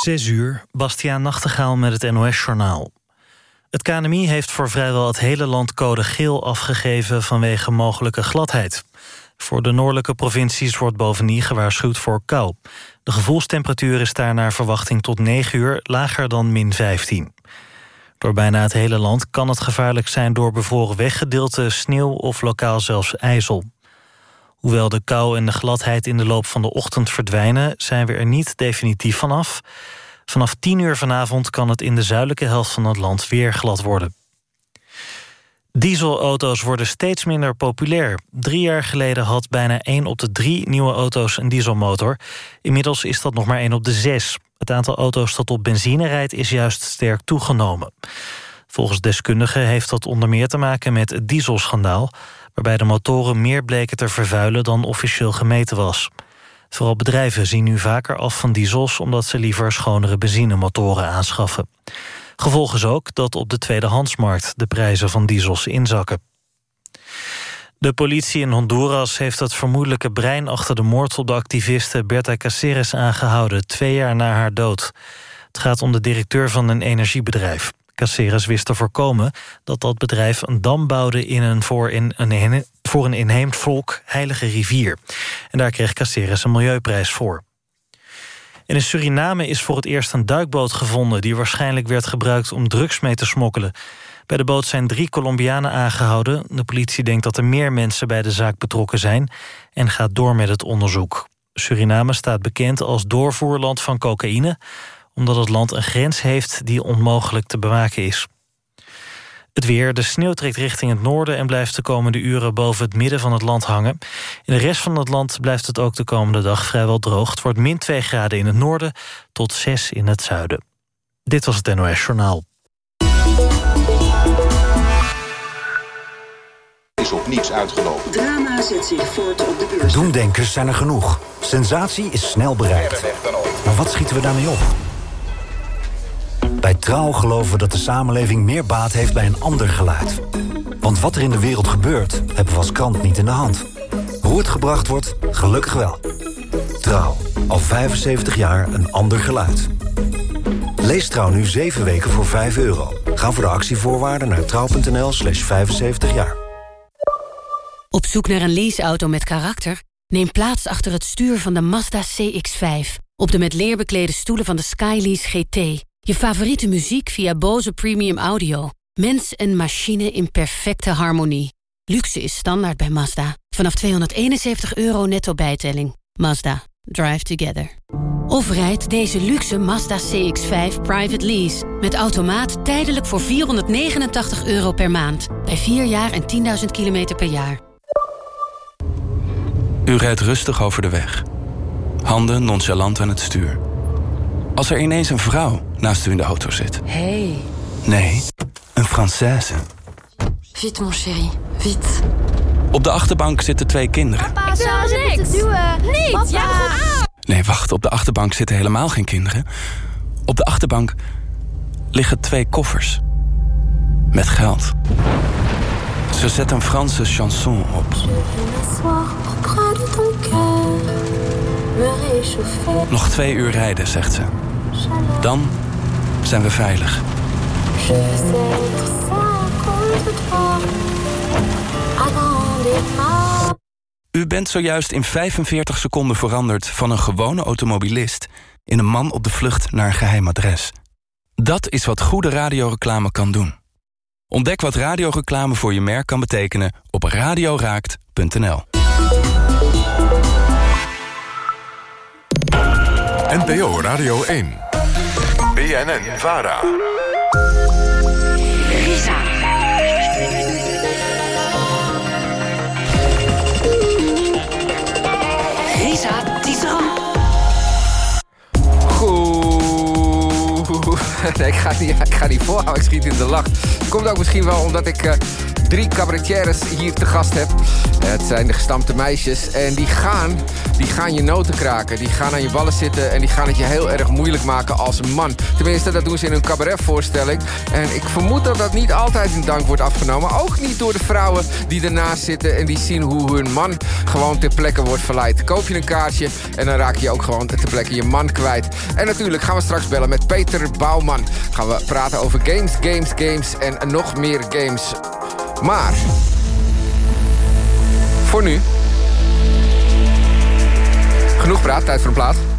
Zes uur, Bastiaan Nachtegaal met het NOS-journaal. Het KNMI heeft voor vrijwel het hele land code geel afgegeven... vanwege mogelijke gladheid. Voor de noordelijke provincies wordt bovendien gewaarschuwd voor kou. De gevoelstemperatuur is daar naar verwachting tot 9 uur... lager dan min 15. Door bijna het hele land kan het gevaarlijk zijn... door bevroren weggedeelte, sneeuw of lokaal zelfs ijzel. Hoewel de kou en de gladheid in de loop van de ochtend verdwijnen... zijn we er niet definitief vanaf. Vanaf 10 uur vanavond kan het in de zuidelijke helft van het land weer glad worden. Dieselauto's worden steeds minder populair. Drie jaar geleden had bijna 1 op de drie nieuwe auto's een dieselmotor. Inmiddels is dat nog maar 1 op de 6. Het aantal auto's dat op benzine rijdt is juist sterk toegenomen. Volgens deskundigen heeft dat onder meer te maken met het dieselschandaal waarbij de motoren meer bleken te vervuilen dan officieel gemeten was. Vooral bedrijven zien nu vaker af van diesels... omdat ze liever schonere benzinemotoren aanschaffen. Gevolg is ook dat op de tweedehandsmarkt de prijzen van diesels inzakken. De politie in Honduras heeft het vermoedelijke brein achter de moord op de activiste Berta Caceres aangehouden, twee jaar na haar dood. Het gaat om de directeur van een energiebedrijf. Caceres wist te voorkomen dat dat bedrijf een dam bouwde in een voor, in een, voor een inheemd volk heilige rivier. En daar kreeg Caceres een milieuprijs voor. in Suriname is voor het eerst een duikboot gevonden... die waarschijnlijk werd gebruikt om drugs mee te smokkelen. Bij de boot zijn drie Colombianen aangehouden. De politie denkt dat er meer mensen bij de zaak betrokken zijn... en gaat door met het onderzoek. Suriname staat bekend als doorvoerland van cocaïne omdat het land een grens heeft die onmogelijk te bewaken is. Het weer, de sneeuw trekt richting het noorden... en blijft de komende uren boven het midden van het land hangen. In de rest van het land blijft het ook de komende dag vrijwel droog. Het wordt min 2 graden in het noorden tot 6 in het zuiden. Dit was het NOS Journaal. is op niets uitgelopen. Drama zet zich voort op de beurs. Doemdenkers zijn er genoeg. Sensatie is snel bereikt. Maar wat schieten we daarmee op? Bij Trouw geloven we dat de samenleving meer baat heeft bij een ander geluid. Want wat er in de wereld gebeurt, hebben we als krant niet in de hand. Hoe het gebracht wordt, gelukkig wel. Trouw, al 75 jaar een ander geluid. Lees Trouw nu 7 weken voor 5 euro. Ga voor de actievoorwaarden naar trouw.nl slash 75 jaar. Op zoek naar een leaseauto met karakter? Neem plaats achter het stuur van de Mazda CX-5. Op de met leer beklede stoelen van de Skylease GT. Je favoriete muziek via Bose Premium Audio. Mens en machine in perfecte harmonie. Luxe is standaard bij Mazda. Vanaf 271 euro netto bijtelling. Mazda. Drive together. Of rijd deze luxe Mazda CX-5 private lease. Met automaat tijdelijk voor 489 euro per maand. Bij 4 jaar en 10.000 kilometer per jaar. U rijdt rustig over de weg. Handen nonchalant aan het stuur. Als er ineens een vrouw naast u in de auto zit. Hey. Nee, een Française. Vite, mon chéri. Vite. Op de achterbank zitten twee kinderen. Papa, zou niks. Niet, Papa. ja, Nee, wacht, op de achterbank zitten helemaal geen kinderen. Op de achterbank liggen twee koffers. Met geld. Ze zet een Franse chanson op. Nog twee uur rijden, zegt ze. Dan zijn we veilig. U bent zojuist in 45 seconden veranderd van een gewone automobilist... in een man op de vlucht naar een geheim adres. Dat is wat goede radioreclame kan doen. Ontdek wat radioreclame voor je merk kan betekenen op radioraakt.nl. NPO Radio 1. BNN Vara. Risa. Risa Tisserand. Goed. nee, ik ga, niet, ik ga niet volhouden. Ik schiet in de lach. Komt ook misschien wel omdat ik uh, drie cabaretières hier te gast heb. het zijn de gestampte meisjes. En die gaan, die gaan je noten kraken. Die gaan aan je ballen zitten. En die gaan het je heel erg moeilijk maken als man. Tenminste, dat doen ze in hun cabaretvoorstelling. En ik vermoed dat dat niet altijd in dank wordt afgenomen. Ook niet door de vrouwen die ernaast zitten... en die zien hoe hun man gewoon ter plekke wordt verleid. Koop je een kaartje en dan raak je ook gewoon ter plekke je man kwijt. En natuurlijk gaan we straks bellen met Peter Bouwman. Gaan we praten over games, games, games en nog meer games. Maar... Voor nu... Genoeg praat, tijd voor een plaat.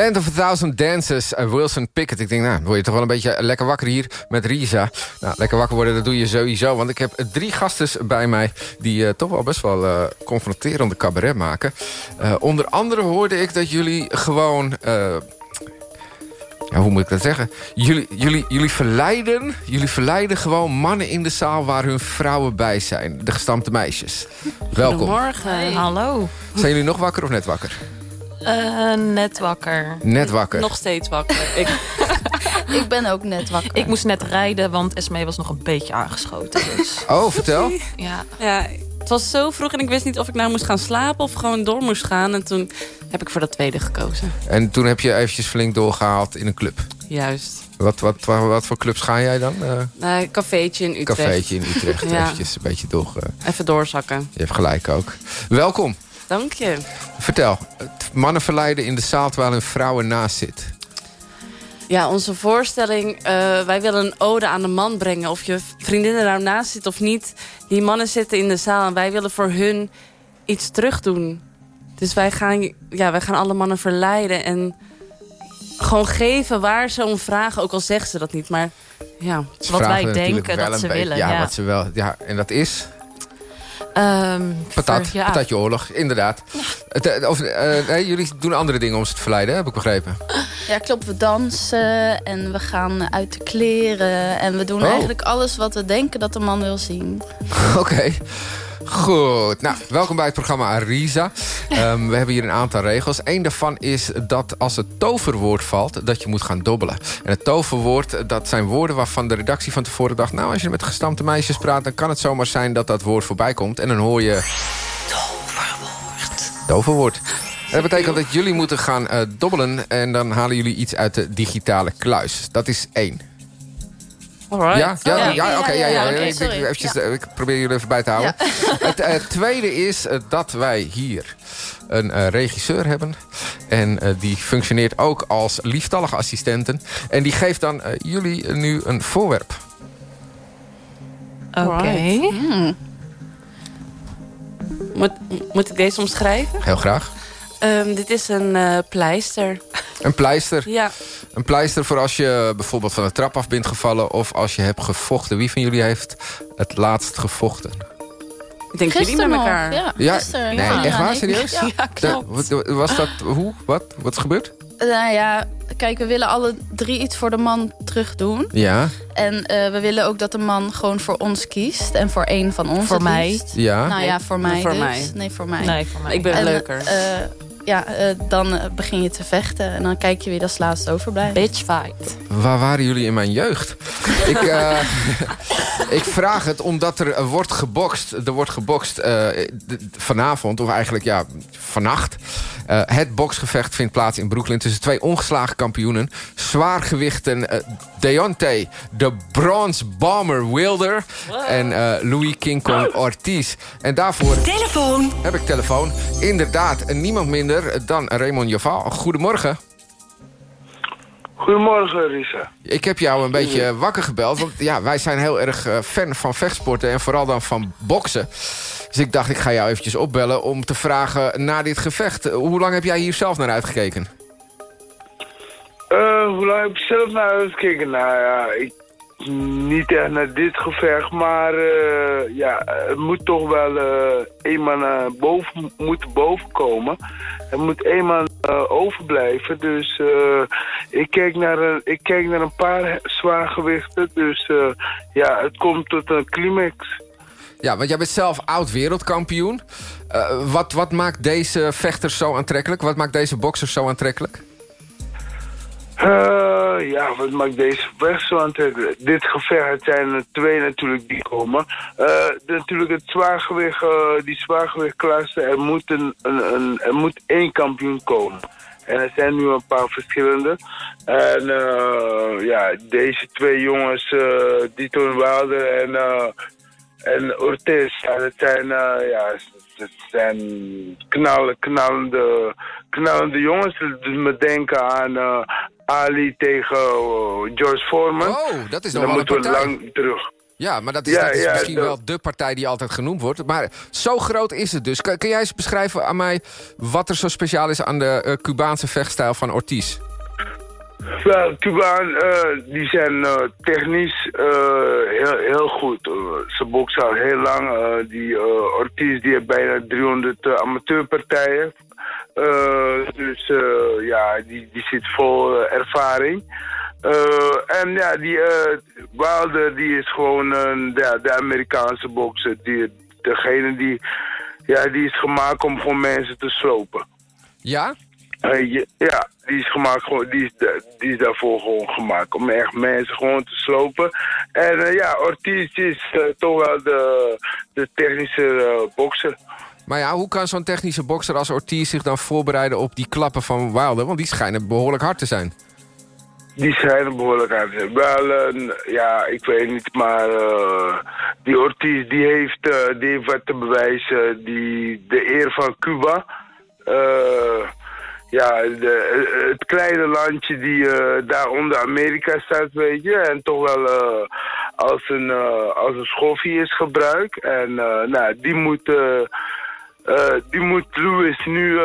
Land of a Thousand Dances, uh, Wilson Pickett. Ik denk, nou, word je toch wel een beetje lekker wakker hier met Risa. Nou, lekker wakker worden, dat doe je sowieso. Want ik heb drie gasten bij mij die uh, toch wel best wel uh, confronterende cabaret maken. onder andere hoorde ik dat jullie gewoon... Ja, hoe moet ik dat zeggen? Jullie, jullie, jullie, verleiden, jullie verleiden gewoon mannen in de zaal... waar hun vrouwen bij zijn. De gestampte meisjes. Welkom. Goedemorgen, hallo. Zijn jullie nog wakker of net wakker? Uh, net wakker. Net wakker. Nog steeds wakker. ik, ik ben ook net wakker. Ik moest net rijden, want Esmee was nog een beetje aangeschoten. Dus. Oh, vertel. Ja. ja, het was zo vroeg en ik wist niet of ik nou moest gaan slapen... of gewoon door moest gaan. En toen heb ik voor dat tweede gekozen. En toen heb je eventjes flink doorgehaald in een club? Juist. Wat, wat, wat, wat voor clubs ga jij dan? Uh, cafeetje in Utrecht. Cafeetje in Utrecht. ja. Eventjes een beetje door... Even doorzakken. Je hebt gelijk ook. Welkom. Dank je. Vertel, mannen verleiden in de zaal terwijl een vrouw ernaast zit. Ja, onze voorstelling, uh, wij willen een ode aan de man brengen. Of je vriendinnen daarnaast zit of niet. Die mannen zitten in de zaal en wij willen voor hun iets terug doen. Dus wij gaan, ja, wij gaan alle mannen verleiden en gewoon geven waar ze om vragen. Ook al zeggen ze dat niet, maar ja, wat wij denken dat ze willen. Ja, ja, Wat ze wel, ja, en dat is... Um, Patat, ja. patatje oorlog, inderdaad. Ja. Of, uh, jullie doen andere dingen om ze te verleiden, heb ik begrepen. Ja, klopt. We dansen en we gaan uit de kleren. En we doen oh. eigenlijk alles wat we denken dat de man wil zien. Oké. Okay. Goed, nou, welkom bij het programma Arisa. Um, we hebben hier een aantal regels. Eén daarvan is dat als het toverwoord valt, dat je moet gaan dobbelen. En het toverwoord, dat zijn woorden waarvan de redactie van tevoren dacht... nou, als je met gestampte meisjes praat, dan kan het zomaar zijn dat dat woord voorbij komt. En dan hoor je... Toverwoord. Toverwoord. En dat betekent dat jullie moeten gaan uh, dobbelen... en dan halen jullie iets uit de digitale kluis. Dat is één. Alright. Ja, ja, ja, ja, oké. ja, ja, okay, ik, eventjes, ik, probeer jullie even bij te houden. Het uh, tweede is uh, dat wij hier een uh, regisseur hebben. En die functioneert ook als lieftallige assistenten. En die geeft dan jullie nu een voorwerp. Oké. Okay. Hmm. Moet, moet ik deze omschrijven? Heel graag. Um, dit is een pleister. Een pleister? Ja. Een pleister voor als je bijvoorbeeld van de trap af bent gevallen... of als je hebt gevochten. Wie van jullie heeft het laatst gevochten? Ik denk jullie met elkaar. Ja, Ja, gisteren. nee, Ja, echt waar? Serieus? Ja, klopt. was dat, hoe? Wat? Wat is gebeurd? Nou ja, kijk, we willen alle drie iets voor de man terug doen. Ja, En eh, we willen ook dat de man gewoon voor ons kiest. En voor één van ons Voor mij? liefst. ja. Nou ja, voor mij Voor dus. mij. Nee, voor mij. Nee, voor mij. Ik ben En, leuker. eh, ja, eh, dan eh, begin je te vechten. En dan kijk je wie als laatste overblijft. Bitch fight. Waar waren jullie in mijn jeugd? ik, eh, ik vraag het omdat er wordt gebokst. Er wordt gebokst eh, vanavond, of eigenlijk ja, vannacht. Eh, het boksgevecht vindt plaats in Brooklyn... tussen twee ongeslagen kampioenen. Zwaargewichten eh, Deontay, de Bronze Bomber Wilder... en eh, Louis King Kong Ortiz. En daarvoor Telefoon. heb ik telefoon. Inderdaad, en niemand minder dan Raymond Joval. Goedemorgen. Goedemorgen, Risa. Ik heb jou een beetje wakker gebeld. Want ja, wij zijn heel erg fan van vechtsporten. En vooral dan van boksen. Dus ik dacht, ik ga jou eventjes opbellen om te vragen naar dit gevecht. Eh, Hoe lang heb jij hier zelf naar uitgekeken? Eh, hoe lang heb je zelf naar uitgekeken? Nou ja, ik, niet echt naar dit gevecht, maar eh, ja, het moet toch wel man eh, boven, moet boven komen. Er moet eh, overblijven, dus ik, kijk naar een, ik kijk naar een paar zwaargewichten. Dus ja, het komt tot een climax. Ja, want jij bent zelf oud-wereldkampioen. Eh, wat, wat maakt deze vechters zo aantrekkelijk? Wat maakt deze boksers zo aantrekkelijk? Eh, ja, wat maakt deze weg zo aantrekkelijk? Dit gevecht, zijn er twee natuurlijk die komen. Eh, natuurlijk het zwaargewicht, die zwaargewichtklasse, er moet, een, een, er moet één kampioen komen. En er zijn nu een paar verschillende. En ja, deze twee jongens, Dito Wilder en, en Ortiz, ja, dat zijn, eh, ja, dat zijn knallen, knallende, knallende jongens. Dus me denken aan eh, Ali tegen eh, George Foreman. Oh, dat is nog Dan wel een moeten we lang terug. Ja, maar dat is, Ja, dat is ja, misschien dat- wel de partij die altijd genoemd wordt. Maar zo groot is het dus. Kun, kun jij eens beschrijven aan mij wat er zo speciaal is aan de eh, Cubaanse vechtstijl van Ortiz? Wel, Cubaan, eh, die zijn eh, technisch eh, heel, heel goed. Ze boksen al heel lang. Die Ortiz die heeft bijna 300 eh, amateurpartijen. Dus ja, die, die zit vol ervaring. En ja, die eh, Wilder die is gewoon eh, de, de Amerikaanse bokser. Die, degene die, ja, die is gemaakt om gewoon mensen te slopen. Ja? Je- ja, die is gemaakt gewoon, die is, die is daarvoor gewoon gemaakt. Om echt mensen gewoon te slopen. En eh, ja, Ortiz is eh, toch wel de, de technische eh, bokser. Maar ja, hoe kan zo'n technische bokser als Ortiz zich dan voorbereiden op die klappen van Wilder? Want die schijnen behoorlijk hard te zijn. Die schijnen behoorlijk aan te zijn. Wel, ja, ik weet niet, maar die Ortiz die heeft, die heeft wat te bewijzen. Die, de eer van Cuba. eh, ja, de, het kleine landje die eh, daar onder Amerika staat, weet je. En toch wel eh, als, een, eh, als een schoffie is gebruikt. En nou, die moet, die moet Lewis nu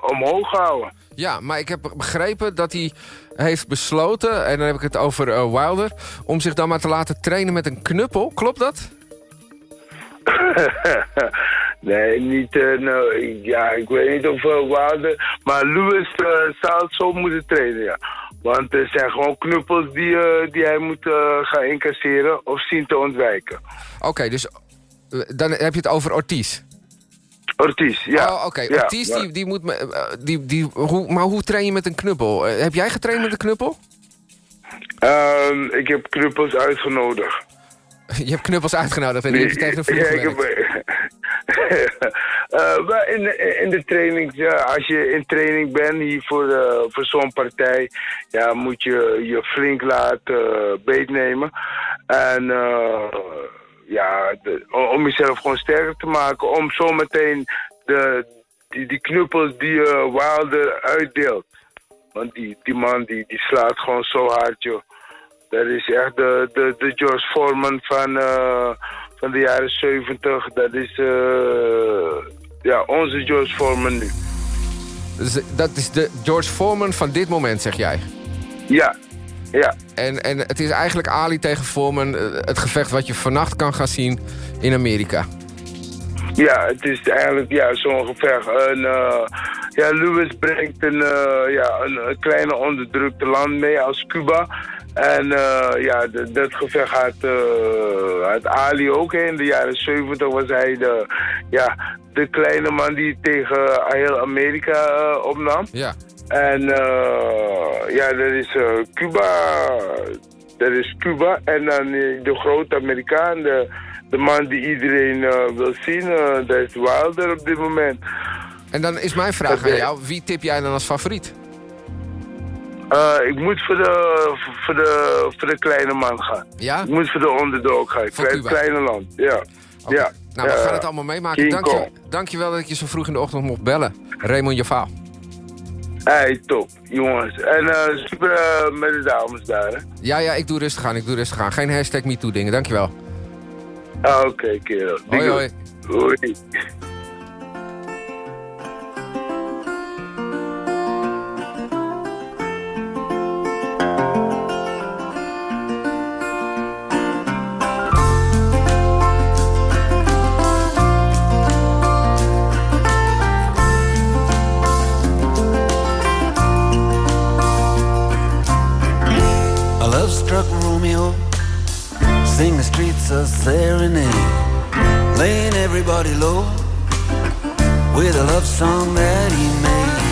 omhoog houden. Ja, maar ik heb begrepen dat hij heeft besloten... en dan heb ik het over Wilder... om zich dan maar te laten trainen met een knuppel. Klopt dat? nee, niet. eh, nou, ja, ik weet niet of uh, Wilder. Maar Lewis eh, zou het zo moeten trainen, ja. Want er zijn gewoon knuppels die, eh, die hij moet eh, gaan incasseren of zien te ontwijken. Oké, dus eh, dan heb je het over Ortiz. Ortiz, ja. Oh, oké. Ja, Ortiz, die, die moet... eh, die, die, hoe, maar hoe train je met een knuppel? Eh, heb jij getraind met een knuppel? Ehm, ik heb knuppels uitgenodigd. Je hebt knuppels uitgenodigd en die heb je tegen de vloer Ja, ik gewerkt. heb- Eh, in, in de training, ja, als je in training bent hier voor, eh, voor zo'n partij, ja, moet je je flink laten uh, beetnemen. En eh, ja, om- jezelf gewoon sterker te maken, om zometeen de, die, die knuppels die eh, Wilder uitdeelt. Want die, die man die, die slaat gewoon zo hard, joh. Dat is echt de, de, de George Foreman van, eh, van de jaren 70. Dat is eh, ja, onze George Foreman nu. Dus, dat is de George Foreman van dit moment, zeg jij? Ja, ja. En, en het is eigenlijk Ali tegen Foreman... eh, het gevecht wat je vannacht kan gaan zien in Amerika. Ja, het is eigenlijk ja, zo'n gevecht. Een, eh, ja, Lewis brengt een, ja, een, een kleine onderdrukte land mee als Cuba. En eh, ja, dat gevecht had, had Ali ook. In de jaren 70 was hij de, ja, de kleine man die tegen heel Amerika eh, opnam. Ja. En ja, dat is Cuba. Dat is Cuba. En dan de grote Amerikaan, de, de man die iedereen wil zien, dat is Wilder op dit moment. En dan is mijn vraag aan jou. Wie tip jij dan als favoriet? Eh, ik moet voor de, voor, de, voor de kleine man gaan. Ja? Ik moet voor de underdog gaan. Klein, Cuba. kleine land, ja. ja. Nou, we gaan het allemaal meemaken. Dank je, dankjewel dat ik je zo vroeg in de ochtend mocht bellen. Raymond Javaal. Hey, top, jongens. En eh, super eh, met de dames daar, hè. Ja, ja, ik doe rustig aan. Ik doe rustig aan. Geen hashtag MeToo dingen. Dankjewel. Ah, Oké, kerel. Hoi, hoi. Hoi. Song that he made.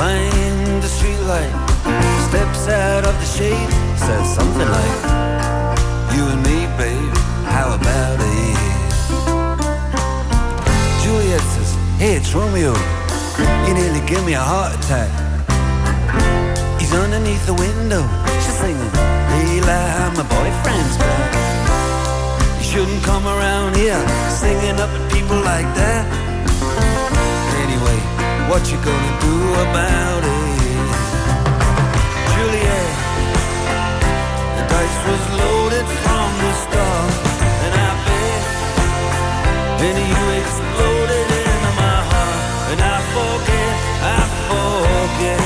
Find the streetlight, steps out of the shade, says something like, "You and me, babe, how about it?" Juliet says, "Hey, it's Romeo. You nearly give me a heart attack." He's underneath the window. She's singing, Leila, my boyfriend's back. You shouldn't come around here singing up at people like that. What you gonna do about it? Juliet, the dice was loaded from the start, and I bet, and you exploded into my heart, and I forget, I forget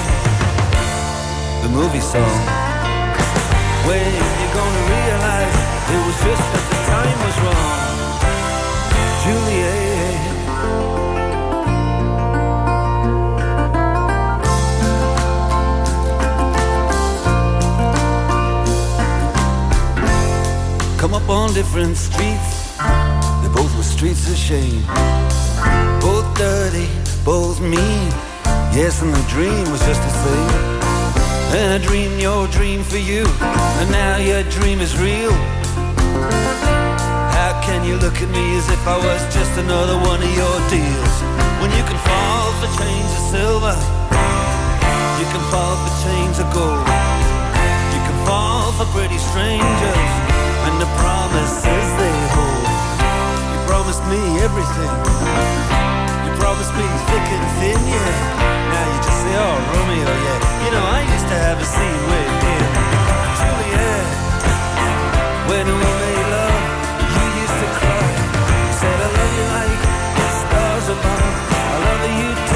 the movie song. When you gonna realize it was just that the time was wrong, Juliet. On different streets, they both were streets of shame. Both dirty, both mean. Yes, and the dream was just the same. And I dreamed your dream for you, and now your dream is real. How can you look at me as if I was just another one of your deals? When you can fall for chains of silver, you can fall for chains of gold. Fall for pretty strangers, and the promises they hold. You promised me everything. You promised me thick and thin, yeah. Now you just say, oh, Romeo, yeah. You know, I used to have a scene with him. Juliet, when we made love, you used to cry. You said, I love you like the stars above. I love you till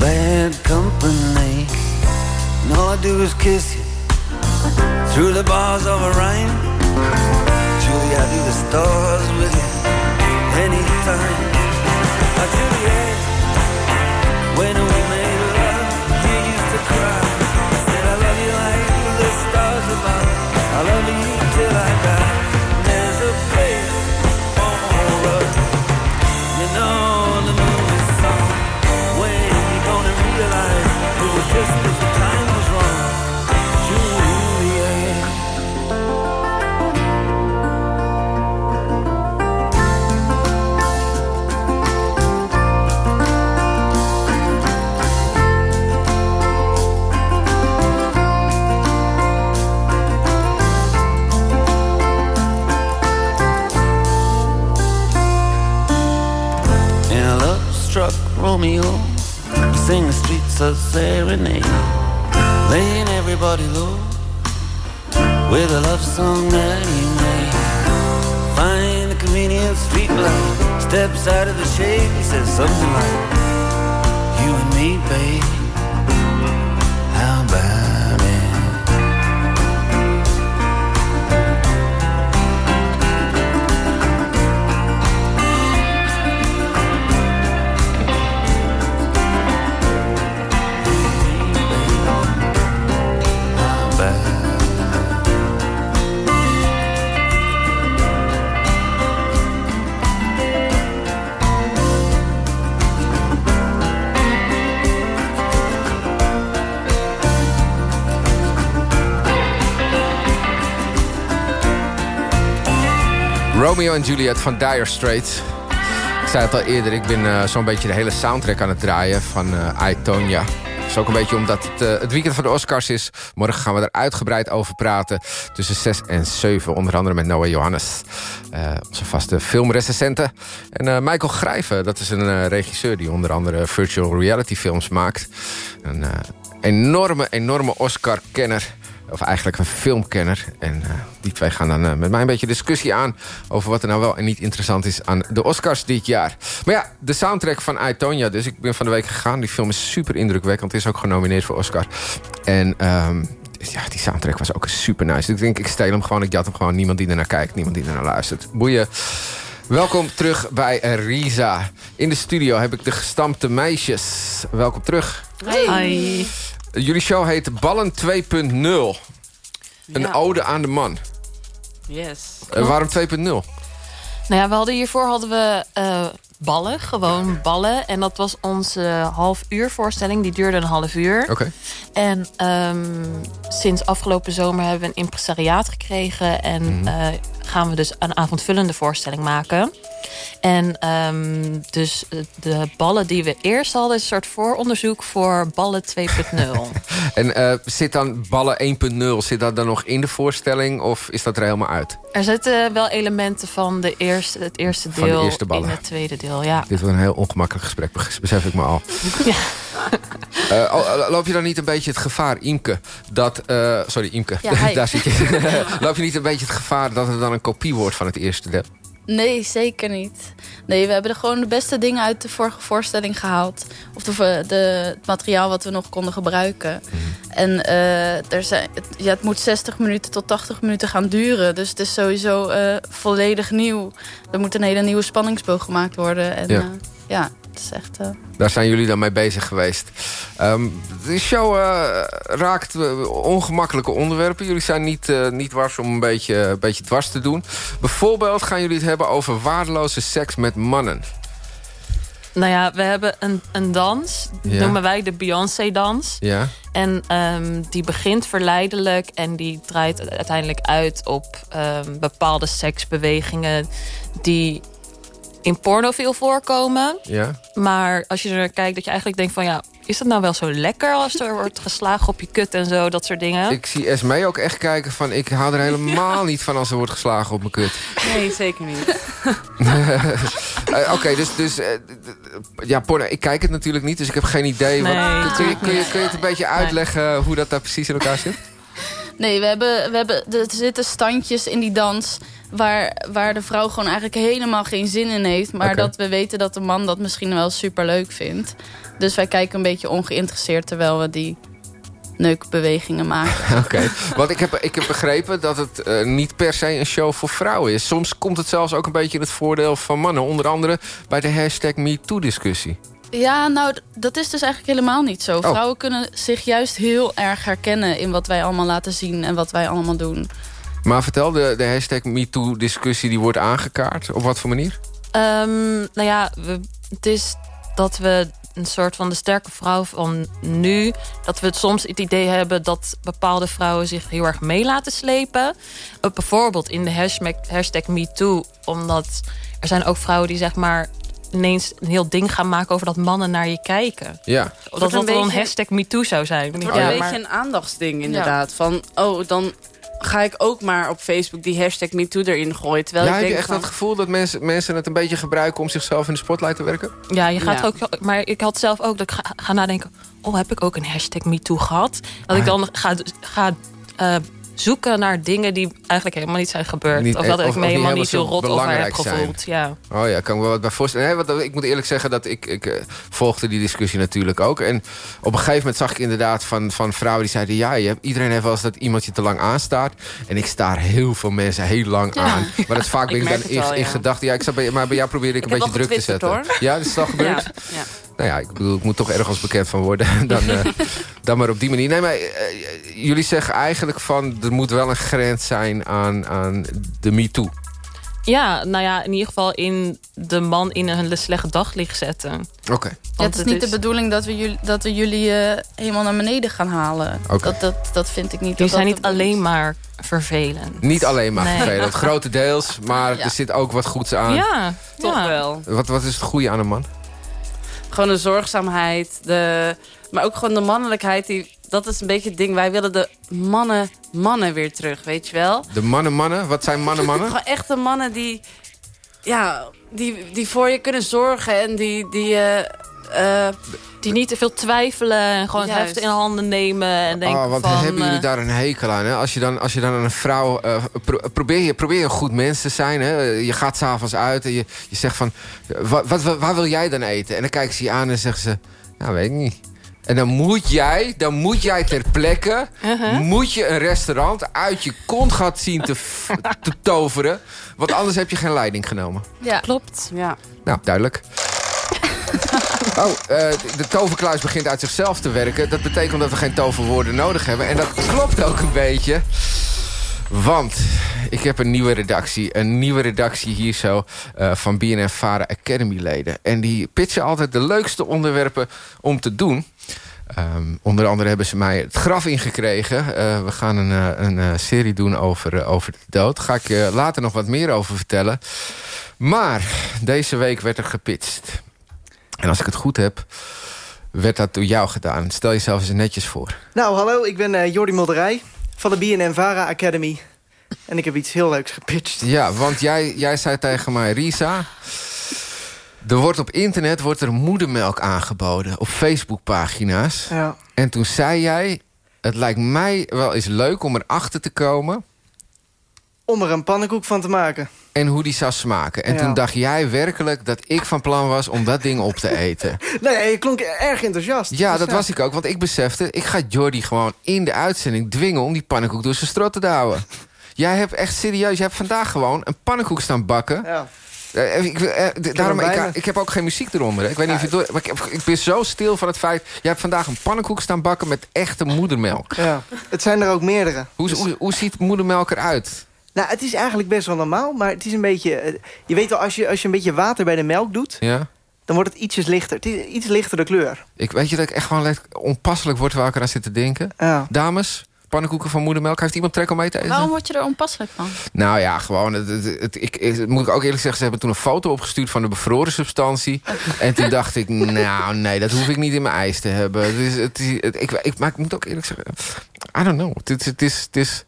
bad company. And all I do is kiss you through the bars of a rhyme. Julie, I do the stars with you anytime. Oh, Juliet, when we made love, you used to cry. I said I love you like the stars above. I love you till I die. Romeo. Sing the streets a serenade, laying everybody low with a love song that he made. Find a convenient street light, steps out of the shade, he says something like, "You and me, babe." Romeo en Juliet van Dire Straits. Ik zei het al eerder, ik ben eh, zo'n beetje de hele soundtrack aan het draaien van eh I, Tonya. Dat is ook een beetje omdat het eh, het weekend van de Oscars is. Morgen gaan we er uitgebreid over praten. Tussen 6 en 7, onder andere met Noah Johannes. eh, onze vaste filmrecensente. En eh, Michael Grijven, dat is een eh, regisseur... die onder andere virtual reality films maakt. Een eh, enorme, enorme Oscar-kenner... Of eigenlijk een filmkenner. En eh, die twee gaan dan eh, met mij een beetje discussie aan... over wat er nou wel en niet interessant is aan de Oscars dit jaar. Maar ja, de soundtrack van I, Tonya dus. Ik ben van de week gegaan. Die film is super indrukwekkend. Is ook genomineerd voor Oscar. En ehm, ja, die soundtrack was ook super nice. Dus ik denk, ik steel hem gewoon. Ik jat hem gewoon. Niemand die ernaar kijkt. Niemand die ernaar luistert. Boeien. Welkom terug bij Risa. In de studio heb ik de gestampte meisjes. Welkom terug. Hey. Jullie show heet Ballen 2.0. Een Ja. ode aan de man. Yes. Eh, waarom 2.0? Nou ja, we hadden hiervoor hadden we eh, ballen, gewoon ballen. En dat was onze half uur voorstelling. Die duurde een half uur. Oké. En ehm, sinds afgelopen zomer hebben we een impresariaat gekregen. En Mhm. eh, gaan we dus een avondvullende voorstelling maken. En ehm, dus de ballen die we eerst hadden... is een soort vooronderzoek voor ballen 2.0. En eh, zit dan ballen 1.0, zit dat dan nog in de voorstelling? Of is dat er helemaal uit? er zitten wel elementen van de eerste, het eerste Van de deel eerste ballen. in het tweede deel. Ja. Dit wordt een heel ongemakkelijk gesprek, besef ik me al. Ja. Eh, oh, loop je dan niet een beetje het gevaar, Imke, dat... eh, sorry, Imke, Ja, daar zit je. loop je niet een beetje het gevaar dat het dan een kopie wordt van het eerste deel? Nee, zeker niet. Nee, we hebben er gewoon de beste dingen uit de vorige voorstelling gehaald. Of de, de, het materiaal wat we nog konden gebruiken. En eh, er zijn, het, ja, het moet 60 minuten tot 80 minuten gaan duren. Dus het is sowieso eh, volledig nieuw. Er moet een hele nieuwe spanningsboog gemaakt worden. En Ja. ja, ja het is echt... eh, Daar zijn jullie dan mee bezig geweest. Ehm, de show eh, raakt eh, ongemakkelijke onderwerpen. Jullie zijn niet, eh, niet wars om een beetje, een beetje dwars te doen. Bijvoorbeeld gaan jullie het hebben over waardeloze seks met mannen. Nou ja, we hebben een, een dans. Ja. noemen wij de Beyoncé-dans. Ja? En ehm, die begint verleidelijk en die draait uiteindelijk uit op ehm, bepaalde seksbewegingen die in porno veel voorkomen. Ja? Maar als je er naar kijkt, dat je eigenlijk denkt van ja, is dat nou wel zo lekker als er wordt geslagen op je kut en zo, dat soort dingen? Ik zie Esmee ook echt kijken van... ik hou er helemaal niet van als er wordt geslagen op mijn kut. Nee, zeker niet. Eh, Oké, dus, dus eh, ja, porno, ik kijk het natuurlijk niet, dus ik heb geen idee. Nee, wat, kun, je, kun, je, kun je het een beetje uitleggen hoe dat daar precies in elkaar zit? Nee, we hebben, we hebben, er zitten standjes in die dans... Waar, waar de vrouw gewoon eigenlijk helemaal geen zin in heeft. Maar dat we weten dat de man dat misschien wel super leuk vindt. Dus wij kijken een beetje ongeïnteresseerd... terwijl we die neukbewegingen maken. Oké, want ik heb, ik heb begrepen dat het eh, niet per se een show voor vrouwen is. Soms komt het zelfs ook een beetje in het voordeel van mannen. Onder andere bij de hashtag MeToo-discussie. Ja, nou, dat is dus eigenlijk helemaal niet zo. Oh. Vrouwen kunnen zich juist heel erg herkennen... in wat wij allemaal laten zien en wat wij allemaal doen. Maar vertel, de, de hashtag MeToo-discussie die wordt aangekaart. Op wat voor manier? Ehm, nou ja, we, het is dat we een soort van de sterke vrouw van nu... dat we het soms het idee hebben dat bepaalde vrouwen zich heel erg mee laten slepen. Uh, bijvoorbeeld in de hashtag, hashtag MeToo. Omdat er zijn ook vrouwen die zeg maar ineens een heel ding gaan maken... over dat mannen naar je kijken. Ja. Dat dat wel een hashtag MeToo zou zijn. Het wordt Ja, een maar- beetje een aandachtsding inderdaad. Van, oh, dan ga ik ook maar op Facebook die hashtag MeToo erin gooien. Terwijl Ja, ik heb denk je echt van, dat gevoel dat mensen, mensen het een beetje gebruiken... om zichzelf in de spotlight te werken? Ja, je gaat Ja. ook. Maar ik had zelf ook dat ik ga, ga nadenken. Oh, heb ik ook een hashtag MeToo gehad? Dat ik Ah. dan ga, ga eh, zoeken naar dingen die eigenlijk helemaal niet zijn gebeurd. Niet- of dat of- ik me helemaal niet zo rot over heb gevoeld. Ja. Oh ja, kan ik me wat bij voorstellen. Nee, want ik moet eerlijk zeggen dat ik, ik eh, volgde die discussie natuurlijk ook. En op een gegeven moment zag ik inderdaad van, van vrouwen die zeiden... ja, je hebt, iedereen heeft wel eens dat iemand je te lang aanstaat. En ik staar heel veel mensen heel lang Ja. aan. Maar dat is vaak ben ik dan in, in gedachten. Ja, ik zat bij, maar bij jou probeerde ik een Ik beetje druk te zetten. getwitterd, Ja, dat is al gebeurd? Ja, ja. Nou ja, ik bedoel, ik moet toch ergens bekend van worden. dan, eh, dan maar op die manier. Nee, maar eh, jullie zeggen eigenlijk van... er moet wel een grens zijn aan, aan de MeToo. ja, nou ja, in ieder geval in de man in een slechte daglicht zetten. Oké. Ja, Want het is niet de bedoeling dat we jullie, dat we jullie eh, helemaal naar beneden gaan halen. Oké. Dat, dat, dat vind ik niet. Die dat zijn niet alleen maar vervelend. Niet alleen maar Nee. vervelend. Grotendeels, maar Ja. er zit ook wat goeds aan. Ja, Toch ja. wel. Wat, wat is het goede aan een man? Gewoon de zorgzaamheid. De, maar ook gewoon de mannelijkheid. Die, dat is een beetje het ding. Wij willen de mannen, mannen weer terug, weet je wel? De mannen, mannen. Wat zijn mannen, mannen? Gewoon echte mannen die, ja, die, die voor je kunnen zorgen. En die... die eh, eh, Die niet te veel twijfelen en gewoon het heft in handen nemen. En denken Oh, wat van, hebben jullie eh, daar een hekel aan? Hè? Als, je dan, als je dan een vrouw... eh, pro- probeer, je, probeer je een goed mens te zijn. Hè? Je gaat s'avonds uit en je, je zegt van... Wat, wat, wat- waar wil jij dan eten? En dan kijken ze je aan en zeggen ze... Nou, weet ik niet. En dan moet jij, dan moet jij ter plekke... Uh-huh. moet je een restaurant uit je kont gaat zien te, te toveren. Want anders heb je geen leiding genomen. Ja. Klopt. ja. Nou, duidelijk. Oh, eh, de toverkluis begint uit zichzelf te werken. Dat betekent dat we geen toverwoorden nodig hebben. En dat klopt ook een beetje. Want ik heb een nieuwe redactie. Een nieuwe redactie hier zo eh, van BNN Vara Academy leden. En die pitchen altijd de leukste onderwerpen om te doen. Ehm, onder andere hebben ze mij het graf ingekregen. Eh, we gaan een, een serie doen over, over de dood. Daar ga ik je later nog wat meer over vertellen. Maar deze week werd er gepitcht. En als ik het goed heb, werd dat door jou gedaan. Stel jezelf eens netjes voor. Nou, hallo, ik ben eh Jordi Mulderij van de BNN Vara Academy. En ik heb iets heel leuks gepitcht. Ja, want jij, jij zei tegen mij, Risa... er wordt op internet wordt er moedermelk aangeboden op Facebookpagina's. Ja. En toen zei jij, het lijkt mij wel eens leuk om erachter te komen... Om er een pannenkoek van te maken. en hoe die zou smaken. En Ja. toen dacht jij werkelijk dat ik van plan was om dat ding op te eten. Nee, je klonk erg enthousiast. Ja, Dus dat was ik ook. Want ik besefte, ik ga Jordi gewoon in de uitzending dwingen... om die pannenkoek door zijn strot te douwen. Jij hebt echt serieus, je hebt vandaag gewoon een pannenkoek staan bakken. Ja. Eh, ik, eh, daarom, ik, heb ook geen muziek eronder. hè. Ik weet niet of je door, maar ik, heb- ik ben zo stil van het feit... je hebt vandaag een pannenkoek staan bakken met echte moedermelk. Ja, het zijn er ook meerdere. Hoe, Dus- hoe, hoe ziet moedermelk eruit? Nou, het is eigenlijk best wel normaal, maar het is een beetje... eh, Je weet wel, als je, als je een beetje water bij de melk doet... Ja? dan wordt het ietsjes lichter. Het is iets lichter de kleur. Ik weet je dat ik echt gewoon let- onpasselijk word waar ik eraan zit te denken. Ja. Dames, pannenkoeken van moedermelk. Heeft iemand trek om mee te eten? Waarom word je er onpasselijk van? Nou ja, gewoon. Het, het, het- ik, moet ik ook eerlijk zeggen, ze hebben toen een foto opgestuurd van de bevroren substantie. en toen dacht ik, nou nee, dat hoef ik niet in mijn ijs te hebben. Het is, het is, het- ik, ik, maar ik moet ook eerlijk zeggen, I don't know. Het, is- het, is,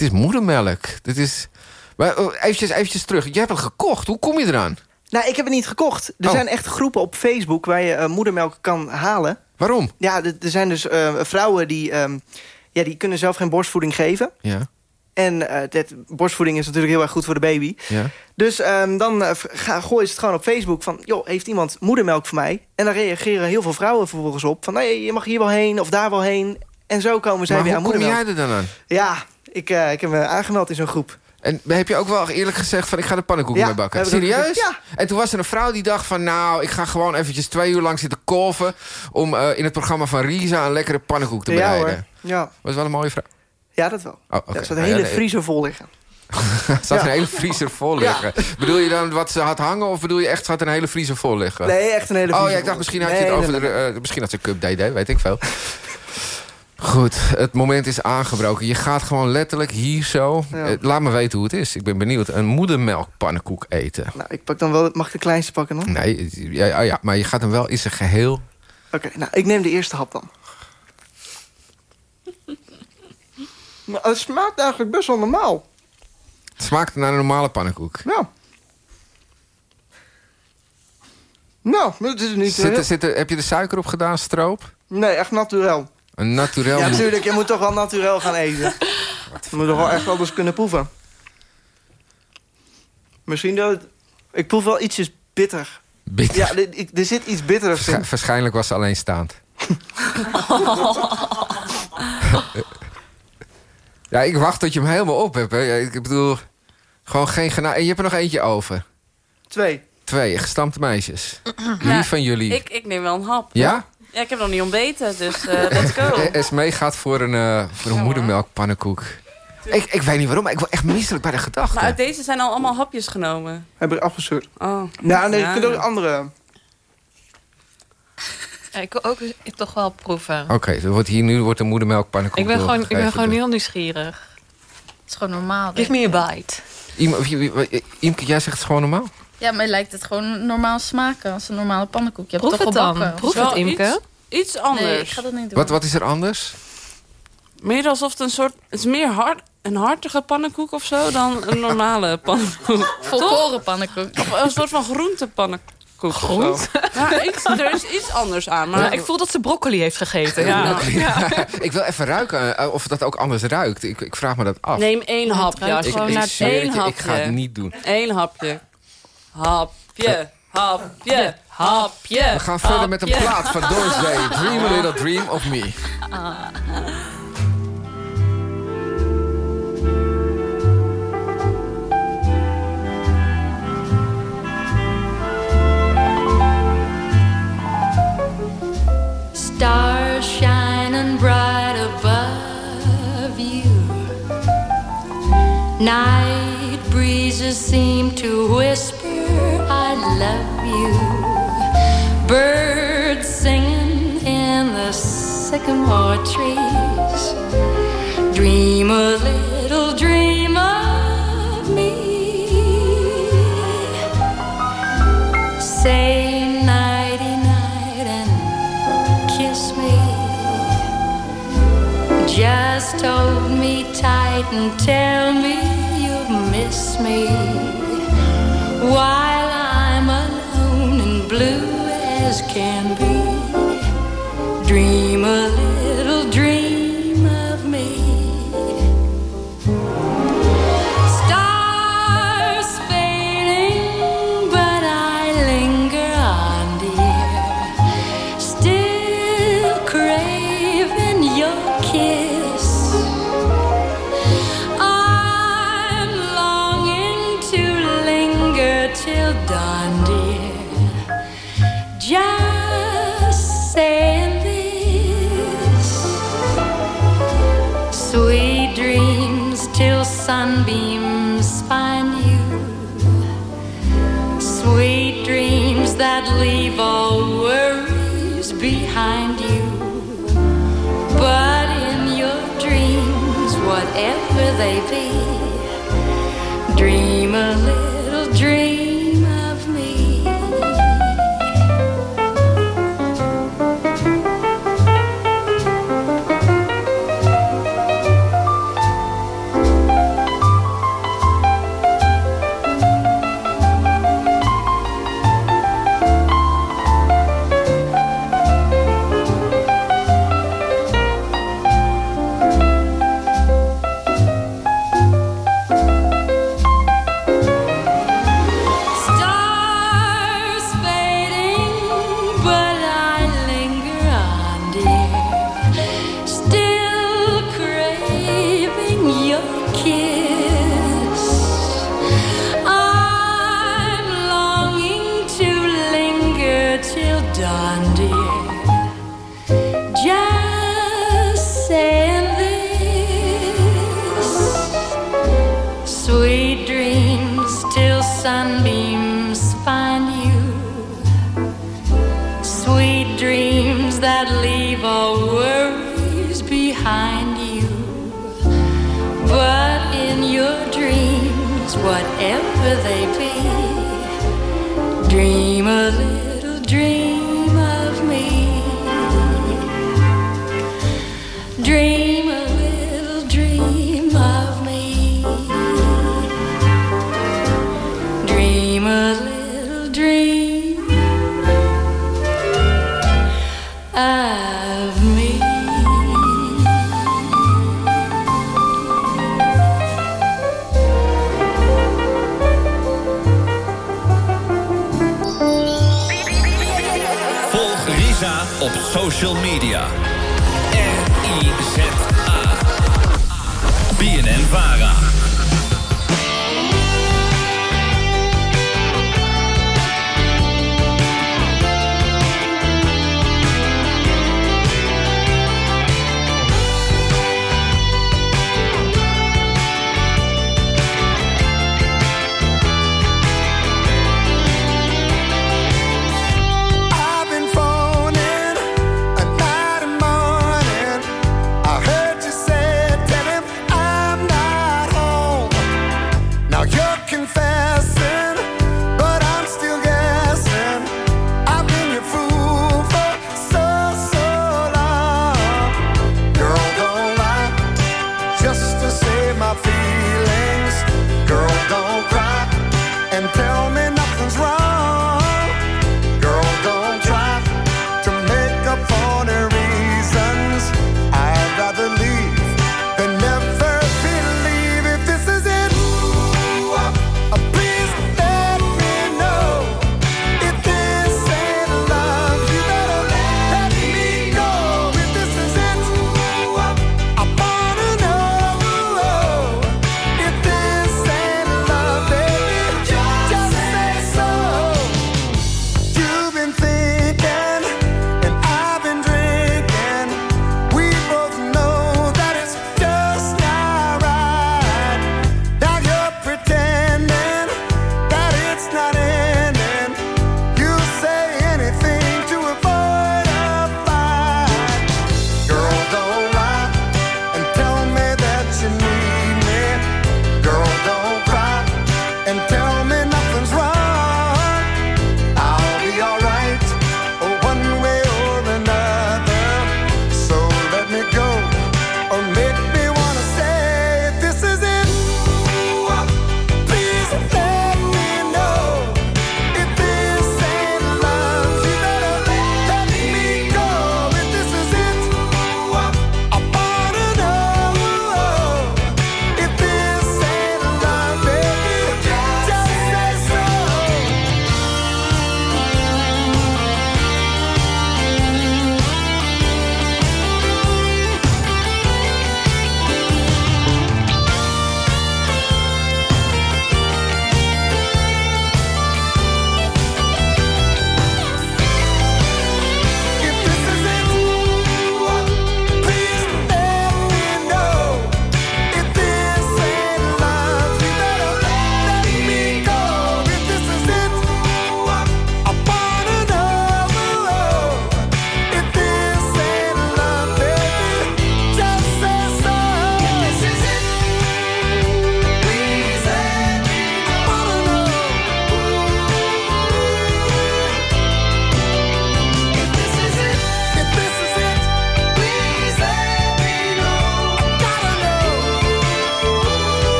het, is, moedermelk. Dit is. Maar oh, eventjes, eventjes terug. Je hebt het gekocht. Hoe kom je eraan? Nou, ik heb het niet gekocht. Er Oh. zijn echt groepen op Facebook waar je eh, moedermelk kan halen. Waarom? Ja, er zijn dus eh, vrouwen die, ehm, ja, die kunnen zelf geen borstvoeding geven. Ja, En dit, borstvoeding is natuurlijk heel erg goed voor de baby. ja. Dus ehm, dan ga, gooien ze het gewoon op Facebook van... joh, heeft iemand moedermelk voor mij? En dan reageren heel veel vrouwen vervolgens op... van nee, je mag hier wel heen of daar wel heen. En zo komen zij Maar weer hoe aan kom moedermelk. jij er dan aan? Ja, ik, eh, ik heb me aangemeld in zo'n groep. En heb je ook wel eerlijk gezegd van ik ga de pannenkoeken Ja, mee bakken? dat Serieus? gezegd, En toen was er een vrouw die dacht van nou, ik ga gewoon eventjes twee uur lang zitten kolven... om eh, in het programma van Risa een lekkere pannenkoek te Ja bereiden. hoor, ja. Was wel een mooie vrouw. Ja, dat wel. Oh. Ja, er staat Nou een ja, hele vriezer vol liggen. Staat Ja. een hele vriezer vol liggen. Bedoel je dan wat ze had hangen of bedoel je echt ze had een hele vriezer vol liggen? Nee, echt een hele Oh vriezer ja, ik dacht misschien had je het over de, eh, misschien had ze cup DD, weet ik veel. Goed, het moment is aangebroken. Je gaat gewoon letterlijk hier zo... Ja. eh, laat me weten hoe het is. Ik ben benieuwd. Een moedermelkpannenkoek eten. Nou, ik pak dan wel... Mag ik de kleinste pakken dan? Nee, ja, ja, maar je gaat hem wel in zijn geheel... Oké, nou, ik neem de eerste hap dan. Maar het smaakt eigenlijk best wel normaal. Het smaakt naar een normale pannenkoek. Ja. Nou, dat is niet... Zit, heel- zit heb je er suiker op gedaan, stroop? Nee, echt naturel. Een naturel... Ja, natuurlijk. Je moet toch wel naturel gaan eten. Je moet toch wel echt alles kunnen proeven. Misschien dat... het- Ik proef wel ietsjes bitter. Bitter? Ja, er, er zit iets bitters in. Waarsch- Waarschijnlijk was ze alleenstaand. Ja, ik wacht tot je hem helemaal op hebt. Hè. Ik bedoel, gewoon geen genade. En je hebt er nog eentje over. Twee. Twee, gestampte meisjes. Wie Ja, van jullie? Ik, ik neem wel een hap. Ja? Ja, ik heb nog niet ontbeten, dus eh, let's go. Esmee gaat voor een, eh, voor een moedermelkpannenkoek. Ik, ik weet niet waarom, maar ik word echt misselijk bij de gedachte. Maar uit deze zijn al allemaal hapjes genomen. Heb ik afgescheurd. Oh. Nou, nee, Ja. je kunt ook andere... Ja, ik wil ook ik toch wel proeven. Oké, wordt hier nu wordt een moedermelkpannenkoek Ik ben, gewoon, ik ben gewoon heel nieuwsgierig. Het is gewoon normaal. Give me a bite. Imke, jij zegt het gewoon normaal? Ja, maar lijkt het gewoon normaal smaken als een normale pannenkoek. Je hebt Proef toch het dan. Proef Wel het, Imke. Iets, iets anders. Nee, ik ga dat niet doen. Wat, wat is er anders? Meer alsof het een soort... Het is meer hard, een hartige pannenkoek of zo dan een normale pannenkoek. Volkoren pannenkoek. Of een soort van groentepannenkoek. Groente? Ja, iets, er is iets anders aan. Maar ik voel dat ze broccoli heeft gegeten. Ja. ik wil even ruiken eh, of dat ook anders ruikt. Ik, ik vraag me dat af. Neem één hapje. ruikt Als je ik, ik naar één hapje. ik ga het niet doen. Eén hapje. Hapje. Hapje. Hapje. We gaan verder met een plaat van Doris Day. Dream a little dream of me. Stars shining bright above you. Night breezes seem to whisper, I love you. Birds singing in the sycamore trees. Dream a little dream of me. Say nighty night and kiss me. Just hold me tight and tell me miss me. While I'm alone and blue as can be.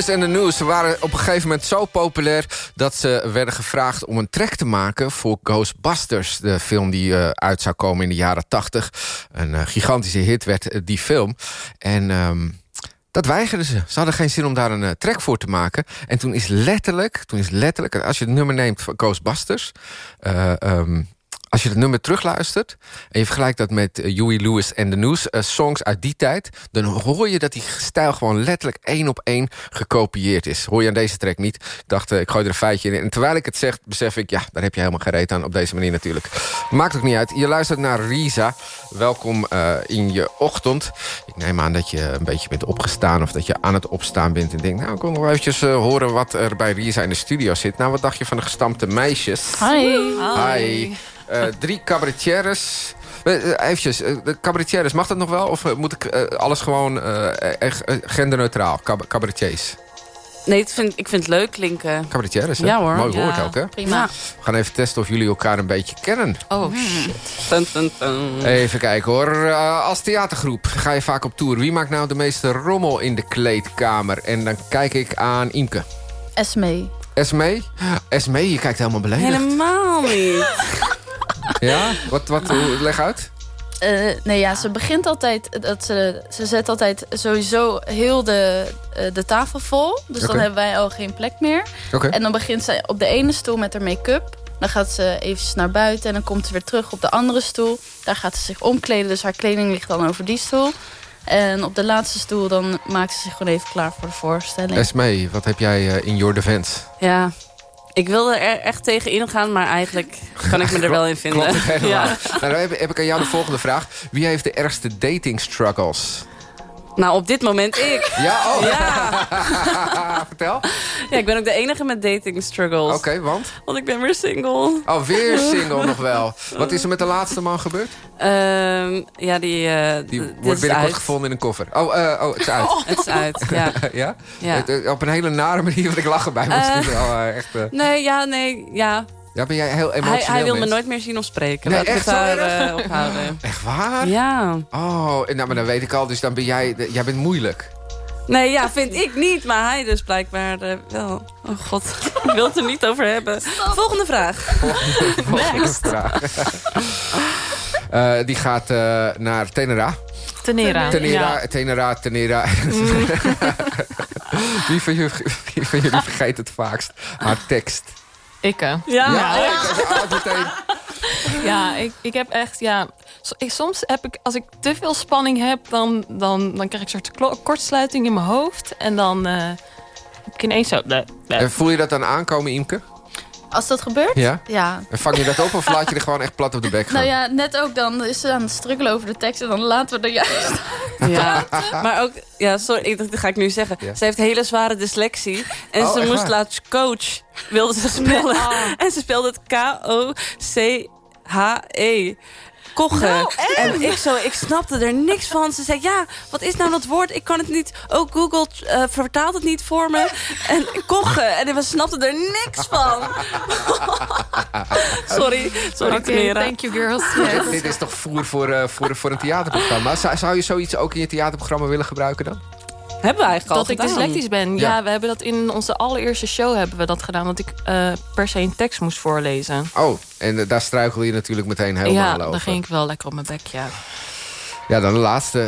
Lewis en de News ze waren op een gegeven moment zo populair... dat ze werden gevraagd om een track te maken voor Ghostbusters. De film die eh, uit zou komen in de jaren 80. Een eh, gigantische hit werd eh, die film. En... ehm, dat weigerden ze. Ze hadden geen zin om daar een track voor te maken. En toen is letterlijk, toen is letterlijk als je het nummer neemt van Ghostbusters... ehm, als je het nummer terugluistert en je vergelijkt dat met eh, Huey Lewis en the News... eh, songs uit die tijd, dan hoor je dat die stijl gewoon letterlijk één op één gekopieerd is. Hoor je aan deze track niet. Ik dacht, eh, ik gooi er een feitje in. En terwijl ik het zeg, besef ik, ja, daar heb je helemaal geen reet aan op deze manier natuurlijk. Maakt ook niet uit. Je luistert naar Risa. Welkom in je ochtend. Ik neem aan dat je een beetje bent opgestaan of dat je aan het opstaan bent... en denkt, nou, ik wil nog eventjes horen wat er bij Risa in de studio zit. Nou, wat dacht je van de gestampte meisjes? Hi. Hi. Eh, drie cabaretières. Eh, eh, Eventjes, eh, de cabaretières, mag dat nog wel? Of moet ik alles gewoon eh, echt, genderneutraal, cab cabaretiers? Nee, het vind, ik vind het leuk klinken. Cabaretières, hè? Ja hoor. Mooi woord Ja, ook, hè? Prima. We gaan even testen of jullie elkaar een beetje kennen. Oh, shit. Dun, dun, dun. Even kijken hoor. Als theatergroep ga je vaak op tour. Wie maakt nou de meeste rommel in de kleedkamer? En dan kijk ik aan Imke. Esme. Esme? Esme, je kijkt helemaal beledigd. Helemaal niet. Ja? Wat, wat, hoe- leg uit. Eh, nee, ja, ze begint altijd... Dat ze, ze zet altijd sowieso heel de, eh, de tafel vol. Dus dan hebben wij al geen plek meer. En dan begint ze op de ene stoel met haar make-up. Dan gaat ze eventjes naar buiten en dan komt ze weer terug op de andere stoel. Daar gaat ze zich omkleden, dus haar kleding ligt dan over die stoel. En op de laatste stoel dan maakt ze zich gewoon even klaar voor de voorstelling. Esmee, wat heb jij eh, in your defense? Ja, ik wilde er echt tegen ingaan, maar eigenlijk kan ik me er wel in vinden. Klopt. Ja. Nou, dan heb, heb ik aan jou de volgende vraag. Wie heeft de ergste dating struggles? Nou, op dit moment ik. Ja, oh. Ja. Vertel. Ja, ik ben ook de enige met dating struggles. Oké, want? Want ik ben weer single. Oh, weer single nog wel. Wat is er met de laatste man gebeurd? Ehm, ja, die... eh, Die wordt binnenkort gevonden in een koffer. Oh, eh, oh het is uit. Het is uit, ja. ja? Eh, op een hele nare manier, want ik lach erbij. Maar het is Eh, wel eh, echt... Nee, ja, nee, ja. Ja, ben jij heel Hij, emotioneel hij wil me nooit meer zien of spreken. Nee, echt daar eh, ophouden. Echt waar? Ja. Oh, en nou, maar dan weet ik al. Dus dan ben jij... Jij bent moeilijk. Nee, ja, vind ik niet. Maar hij dus blijkbaar eh, wel. Oh god, ik wil het er niet over hebben. Volgende vraag. Volgende vraag. Eh, die gaat eh, naar Tenera. Tenera. Tenera, Ja. Tenera, Tenera. wie, van jullie, wie van jullie vergeet het vaakst? Haar tekst. Ik, hè? Ja. Ja, oh, ik. Ja, ik, ik heb echt, ja... ik- Soms heb ik, als ik te veel spanning heb... dan, dan, dan krijg ik een soort kortsluiting in mijn hoofd. En dan eh, heb ik ineens zo... bleh, bleh. En voel je dat dan aankomen, Imke? Als dat gebeurt? Ja? Ja. En vang je dat op of laat je er gewoon echt plat op de bek gaan? Nou ja, net ook dan is ze aan het struggelen over de tekst... en dan laten we er juist... Ja, maar ook, ja, sorry, ik- dat ga ik nu zeggen. Ja. Ze heeft hele zware dyslexie. En Oh, ze moest waar? laatst coach, wilde ze spellen. En ze speelde het K-O-C-H-E. Kochen. Nou, en ik, zo, ik snapte er niks van. Ze zei, ja, wat is nou dat woord? Ik kan het niet... Ook Google eh, vertaalt het niet voor me. En kochen. En we snapten er niks van. sorry, sorry thank you girls. Dit, dit is toch voer voor, eh, voor, voor een theaterprogramma? Zou, zou je zoiets ook in je theaterprogramma willen gebruiken dan? Hebben we eigenlijk al Dat ik gedaan. dyslectisch ben. Ja. Ja. we hebben dat in onze allereerste show hebben we dat gedaan. Dat ik eh, per se een tekst moest voorlezen. Oh, en eh, daar struikel je natuurlijk meteen helemaal ja, over. dan ging ik wel lekker op mijn bek, ja. Ja, dan de laatste.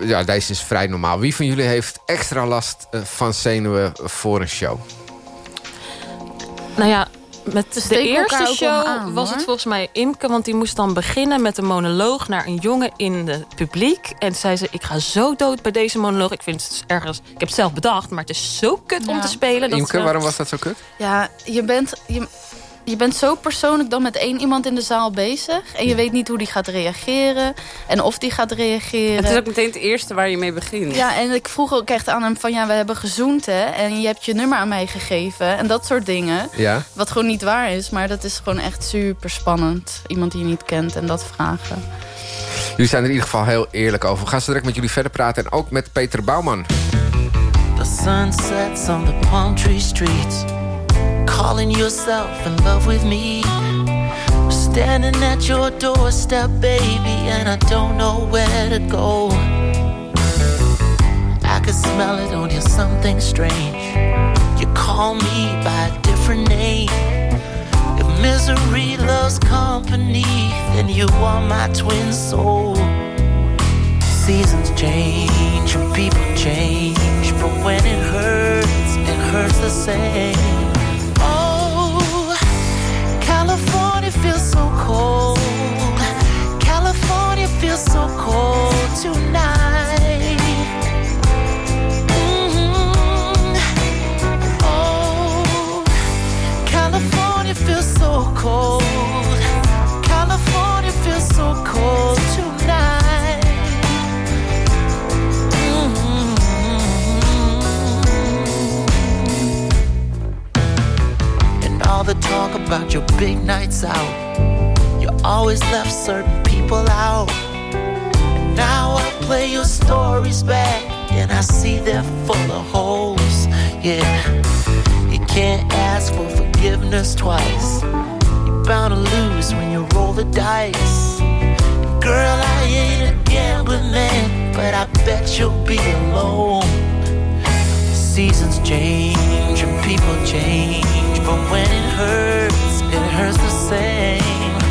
Eh, ja, deze is vrij normaal. Wie van jullie heeft extra last eh, van zenuwen voor een show? Nou ja, met de eerste show aan, was hoor. het volgens mij Imke... want die moest dan beginnen met een monoloog naar een jongen in het publiek. En zei ze, ik ga zo dood bij deze monoloog. Ik vind het ergens... Ik heb het zelf bedacht, maar het is zo kut om te spelen. Dat, Imke, waarom was dat zo kut? Ja, je bent, je, je bent zo persoonlijk dan met één iemand in de zaal bezig. En je weet niet hoe die gaat reageren. En of die gaat reageren. Het is ook meteen het eerste waar je mee begint. Ja, en ik vroeg ook echt aan hem van... ja, we hebben gezoend, hè. En je hebt je nummer aan mij gegeven. En dat soort dingen. Ja. Wat gewoon niet waar is. Maar dat is gewoon echt super spannend. Iemand die je niet kent en dat vragen. Jullie zijn er in ieder geval heel eerlijk over. We gaan zo direct met jullie verder praten. En ook met Peter Bouwman. The sun sets on the palm tree streets. Calling yourself in love with me. Standing at your doorstep, baby, and I don't know where to go. I can smell it on you, something strange. You call me by a different name. If misery loves company, then you are my twin soul. Seasons change and people change, but when it hurts, it hurts the same. So cold tonight. Mhm. Oh, California feels so cold. California feels so cold tonight. And all the talk about your big nights out, you always left certain people out. Now I play your stories back, and I see they're full of holes. Yeah, you can't ask for forgiveness twice. You're bound to lose when you roll the dice. Girl, I ain't a gambling man, but I bet you'll be alone. Seasons change and people change, but when it hurts, it hurts the same.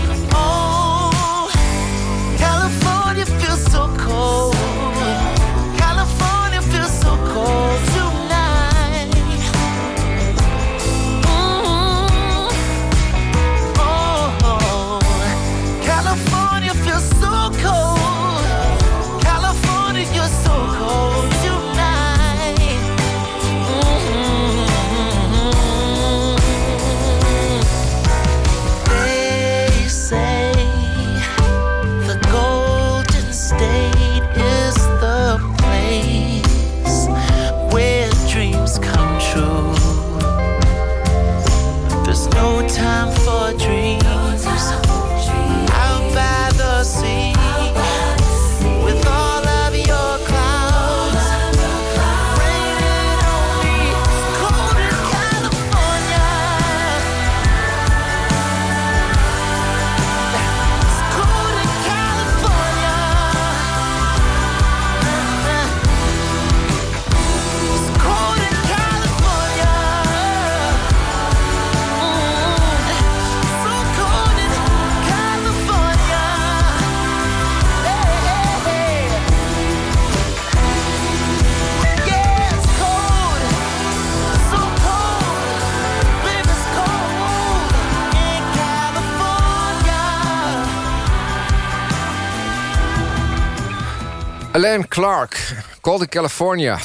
Alain Clark, Called in California.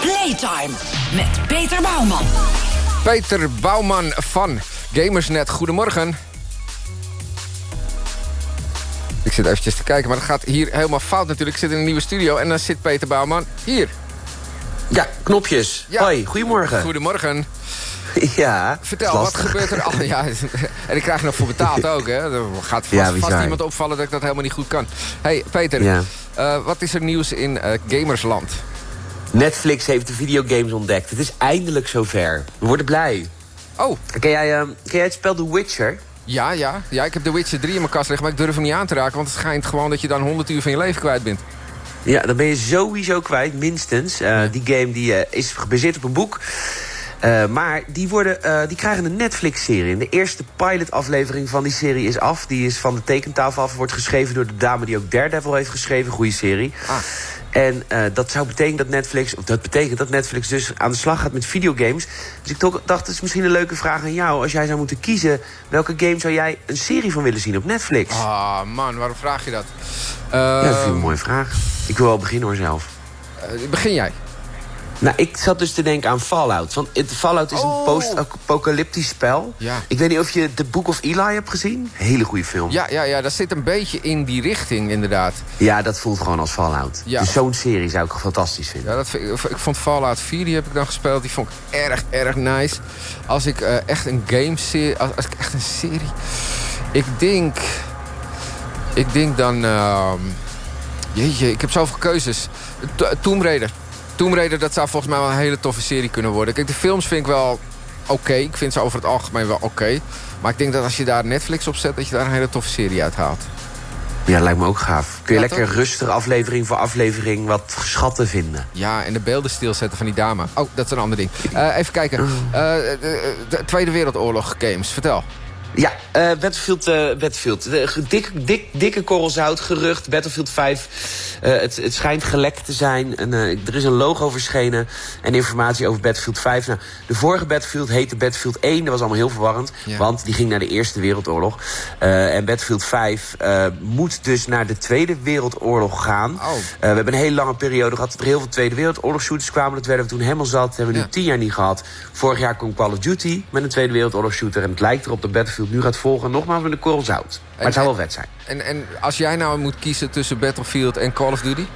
Playtime met Peter Bouwman. Peter Bouwman van Gamersnet, goedemorgen. Ik zit eventjes te kijken, maar dat gaat hier helemaal fout natuurlijk. Ik zit in een nieuwe studio en dan zit Peter Bouwman hier. Ja, knopjes. Hoi, goedemorgen. Goedemorgen. Ja, Vertel, wat gebeurt er al? Ja, en ik krijg nog voor betaald ook, hè? Er gaat vast, Ja, vast iemand opvallen dat ik dat helemaal niet goed kan. hey, Peter, Ja. eh, wat is er nieuws in eh, Gamersland? Netflix heeft de videogames ontdekt. Het is eindelijk zover. We worden blij. Oh. Ken jij, eh, ken jij het spel The Witcher? Ja, ja, ja, ik heb The Witcher 3 in mijn kast liggen, maar ik durf hem niet aan te raken... want het schijnt gewoon dat je dan 100 uur van je leven kwijt bent. Ja, dan ben je sowieso kwijt, minstens. Eh, Die game die, eh, is gebaseerd op een boek. Eh, maar die, worden, die krijgen een Netflix-serie. De eerste pilot-aflevering van die serie is af. Die is van de tekentafel af. Wordt geschreven door de dame die ook Daredevil heeft geschreven. Goede serie. En eh, dat zou betekenen dat Netflix... Of dat betekent dat Netflix dus aan de slag gaat met videogames. Dus ik dacht, het is misschien een leuke vraag aan jou. Als jij zou moeten kiezen... welke game zou jij een serie van willen zien op Netflix? Ah, man, waarom vraag je dat? ja, dat vind ik een mooie vraag. Ik wil wel beginnen hoor zelf. Eh, begin jij. Nou, ik zat dus te denken aan Fallout. Want het, Fallout is een post-apocalyptisch spel. Oh. Ja. Ik weet niet of je The Book of Eli hebt gezien. Hele goede film. Ja, ja, ja, dat zit een beetje in die richting, inderdaad. Ja, dat voelt gewoon als Fallout. Ja. Dus zo'n serie zou ik fantastisch vinden. Ja, dat vind ik, ik vond Fallout 4, die heb ik dan gespeeld. Die vond ik erg, erg nice. Als ik eh, echt een game-serie... Als, als ik echt een serie... Ik denk... Ik denk dan... ehm, jeetje, ik heb zoveel keuzes. To- Tomb Raider. Tomb Raider, dat zou volgens mij wel een hele toffe serie kunnen worden. Kijk, de films vind ik wel oké. Ik vind ze over het algemeen wel oké. Maar ik denk dat als je daar Netflix op zet... dat je daar een hele toffe serie uit haalt. Ja, dat lijkt me ook gaaf. Kun je Ja, lekker toch? rustig aflevering voor aflevering wat schatten vinden. Ja, en de beelden stilzetten van die dame. Oh, dat is een ander ding. Eh, even kijken. Eh, de, de Tweede Wereldoorlog games. Vertel. Ja, eh, Battlefield, eh, Battlefield. Dik, dik, dikke korrel zout, gerucht. Battlefield 5. Eh, het, het schijnt gelekt te zijn. En, er is een logo verschenen. En informatie over Battlefield 5. Nou, de vorige Battlefield heette Battlefield 1. Dat was allemaal heel verwarrend. Ja. Want die ging naar de Eerste Wereldoorlog. En Battlefield 5 eh, moet dus naar de Tweede Wereldoorlog gaan. Oh. We hebben een hele lange periode gehad. Dat er heel veel Tweede Wereldoorlog shooters kwamen. Dat werden we toen helemaal zat. Dat hebben we nu tien jaar niet gehad. Vorig jaar kwam Call of Duty met een Tweede Wereldoorlog shooter. En het lijkt erop dat Battlefield nu gaat volgen. Nogmaals met een korrel zout. Maar het zou wel vet zijn. En, en als jij nou moet kiezen tussen Battlefield en Call of Duty?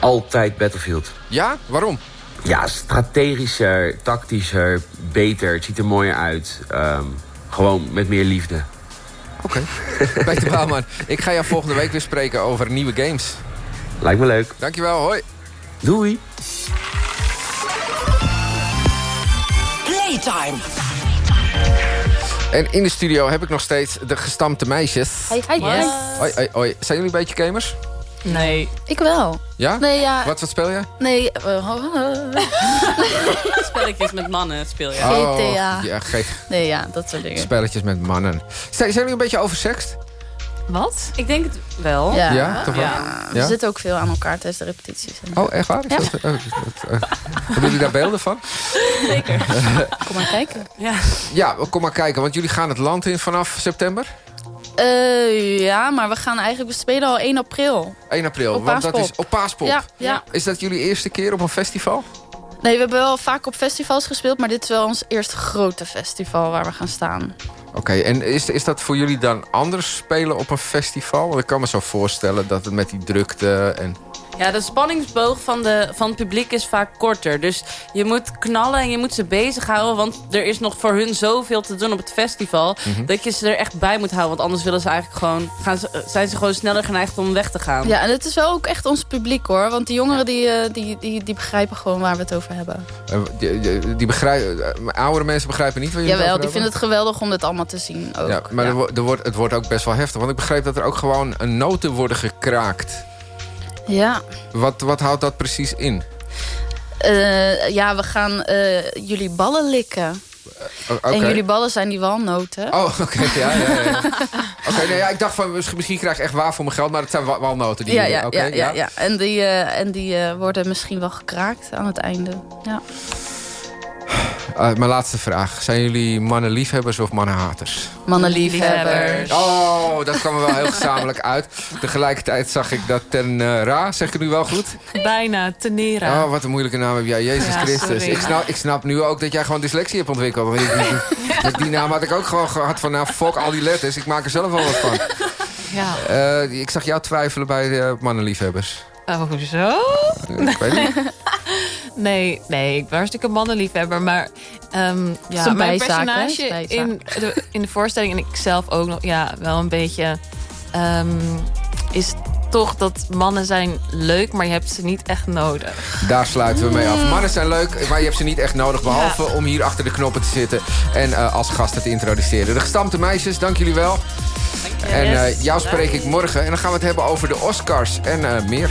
Altijd Battlefield. Ja? Waarom? Ja, strategischer, tactischer, beter. Het ziet er mooier uit. Ehm, gewoon met meer liefde. Oké. Peter Bouwman, ik ga jou volgende week weer spreken over nieuwe games. Lijkt me leuk. Dankjewel, hoi. Doei. Playtime. En in de studio heb ik nog steeds de gestampte meisjes. Hoi, hoi, hoi. Zijn jullie een beetje gamers? Nee. Ik wel. Ja? Nee, ja. Wat, wat speel jij? Nee, eh, Spelletjes met mannen speel je. Oh, GTA. ja, ge- nee, ja, dat soort dingen. spelletjes met mannen. Zijn, zijn jullie een beetje oversext? Wat? Ik denk het wel. Ja, Ja, toch wel? We Ja? zitten ook veel aan elkaar tijdens de repetities. Oh, echt waar? Is Ja. dat, oh, eh, hebben jullie daar beelden van? Zeker. Kom maar kijken. Ja. Ja, kom maar kijken, want jullie gaan het land in vanaf september? Eh, ja, maar we gaan eigenlijk... We spelen al 1 april. 1 april, Op want dat is op Paaspop. Ja, ja. Is dat jullie eerste keer op een festival? Nee, we hebben wel vaak op festivals gespeeld... maar dit is wel ons eerste grote festival waar we gaan staan. Oké, en is, is dat voor jullie dan anders spelen op een festival? Want ik kan me zo voorstellen dat het met die drukte en... Ja, de spanningsboog van, de, van het publiek is vaak korter. Dus je moet knallen en je moet ze bezighouden. Want er is nog voor hun zoveel te doen op het festival. Mhm. Dat je ze er echt bij moet houden. Want anders willen ze eigenlijk gewoon, gaan ze, zijn ze gewoon sneller geneigd om weg te gaan. Ja, en het is wel ook echt ons publiek, hoor. Want die jongeren die, eh, die, die, die begrijpen gewoon waar we het over hebben. eh, Die, die, die begrijpen, eh, oudere mensen begrijpen niet wat jullie Jawel, het die vinden het geweldig om dit allemaal te zien ook. Ja, maar Er, wo- er wordt, het wordt ook best wel heftig. Want ik begreep dat er ook gewoon een noten worden gekraakt. Ja. Wat, wat houdt dat precies in? Eh, ja, we gaan eh, jullie ballen likken. Oké. En jullie ballen zijn die walnoten. Oh, oké. ja, ja, ja. Oké, nee, ja, ik dacht van misschien, krijg ik echt waar voor mijn geld. Maar het zijn wa- walnoten. Die ja, ja, ja, ja, ja. En die, en die worden misschien wel gekraakt aan het einde. Ja. Eh, mijn laatste vraag. Zijn jullie mannenliefhebbers of mannenhaters? Mannenliefhebbers. Oh, dat kwam er wel heel gezamenlijk uit. Tegelijkertijd zag ik dat ten eh, Ra, zeg ik het nu wel goed? Bijna, Tenera. Oh, wat een moeilijke naam heb jij. Jezus Ja, Christus. Ik snap, ik snap nu ook dat jij gewoon dyslexie hebt ontwikkeld. Want Met die naam had ik ook gewoon gehad van... nou, fuck al die letters. Ik maak er zelf wel wat van. Ja. Eh, ik zag jou twijfelen bij de mannenliefhebbers. Oh, zo? Ik weet niet. Nee, nee, ik ben hartstikke mannenliefhebber. Maar ehm, ja, mijn bijzaak, personage in de, in de voorstelling... en ik zelf ook nog, ja, wel een beetje... ehm, is toch dat mannen zijn leuk, maar je hebt ze niet echt nodig. Daar sluiten we mee af. Mannen zijn leuk, maar je hebt ze niet echt nodig... behalve om hier achter de knoppen te zitten... en eh, als gasten te introduceren. De gestampte meisjes, dank jullie wel. En eh, jou spreek ik morgen. En dan gaan we het hebben over de Oscars en eh, meer.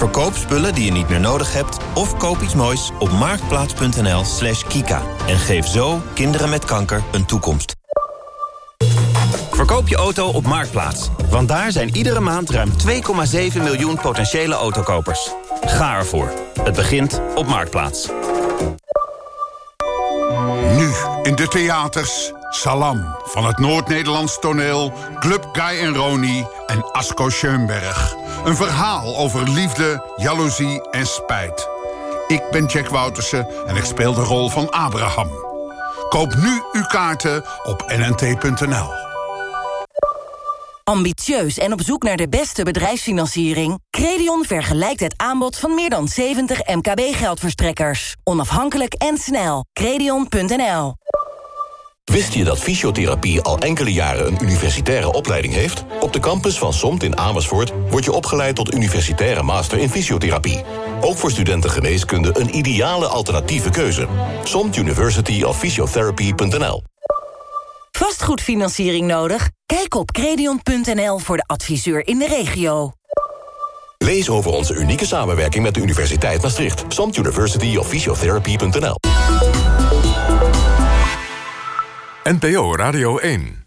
Verkoop spullen die je niet meer nodig hebt... of koop iets moois op marktplaats.nl slash kika. En geef zo kinderen met kanker een toekomst. Verkoop je auto op Marktplaats. Want daar zijn iedere maand ruim 2,7 miljoen potentiële autokopers. Ga ervoor. Het begint op Marktplaats. Nu in de theaters Salam van het Noord-Nederlands toneel... Club Guy en Roni en Asko Schoenberg. Een verhaal over liefde, jaloezie en spijt. Ik ben Jack Woutersen en ik speel de rol van Abraham. Koop nu uw kaarten op nnt.nl. Ambitieus en op zoek naar de beste bedrijfsfinanciering? Credion vergelijkt het aanbod van meer dan 70 MKB-geldverstrekkers. Onafhankelijk en snel. Credion.nl Wist je dat fysiotherapie al enkele jaren een universitaire opleiding heeft? Op de campus van SOMT in Amersfoort word je opgeleid tot universitaire master in fysiotherapie. Ook voor studenten geneeskunde een ideale alternatieve keuze. SOMT University of Physiotherapy.nl Vastgoedfinanciering nodig? Kijk op credion.nl voor de adviseur in de regio. Lees over onze unieke samenwerking met de Universiteit Maastricht. SOMT University of Physiotherapy.nl NPO Radio 1.